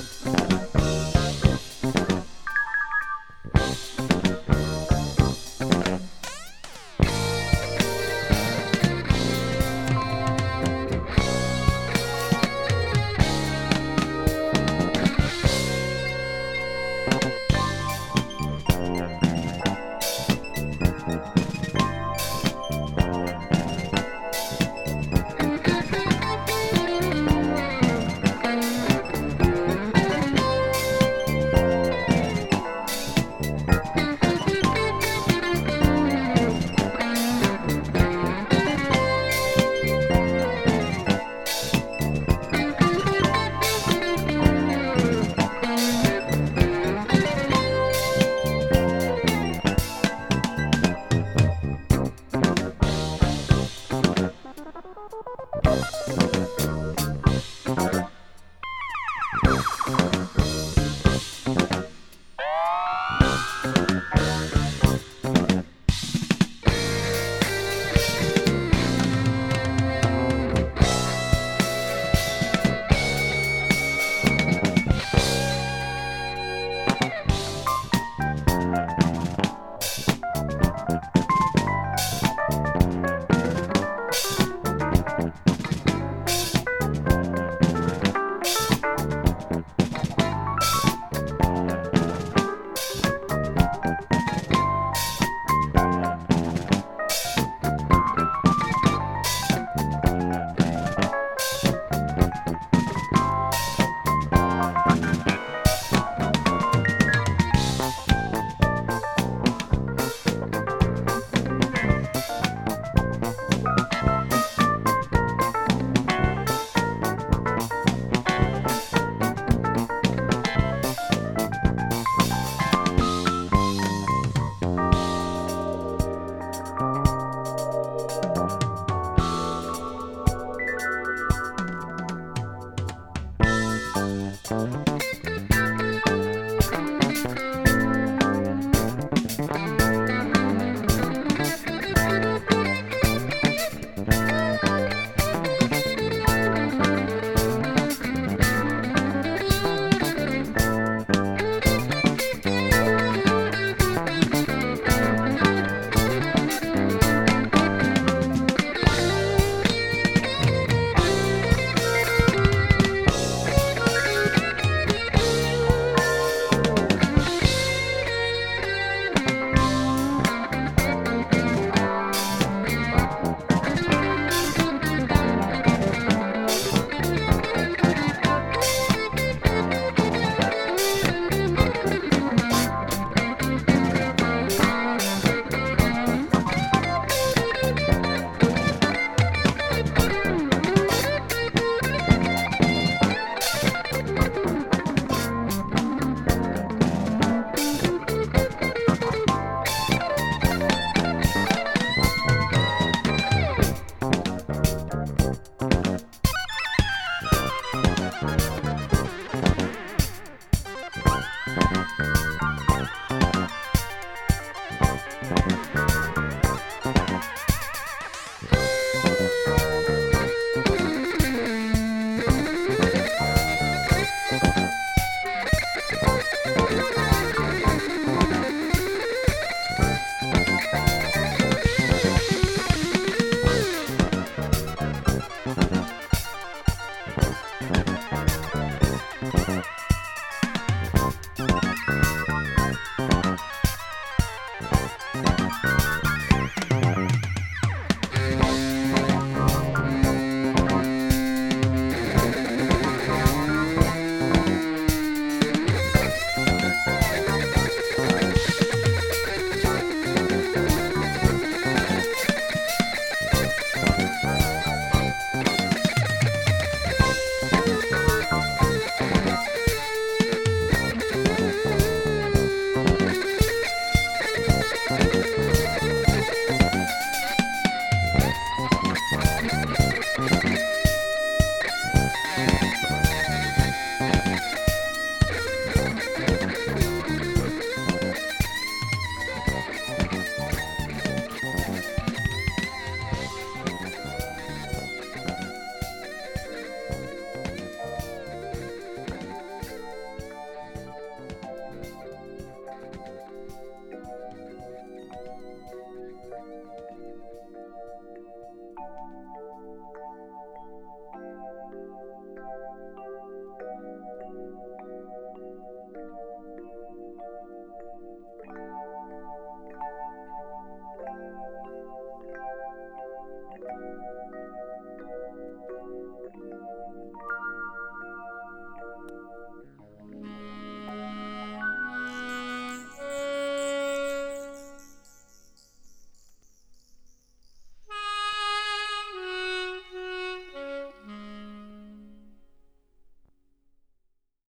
Thank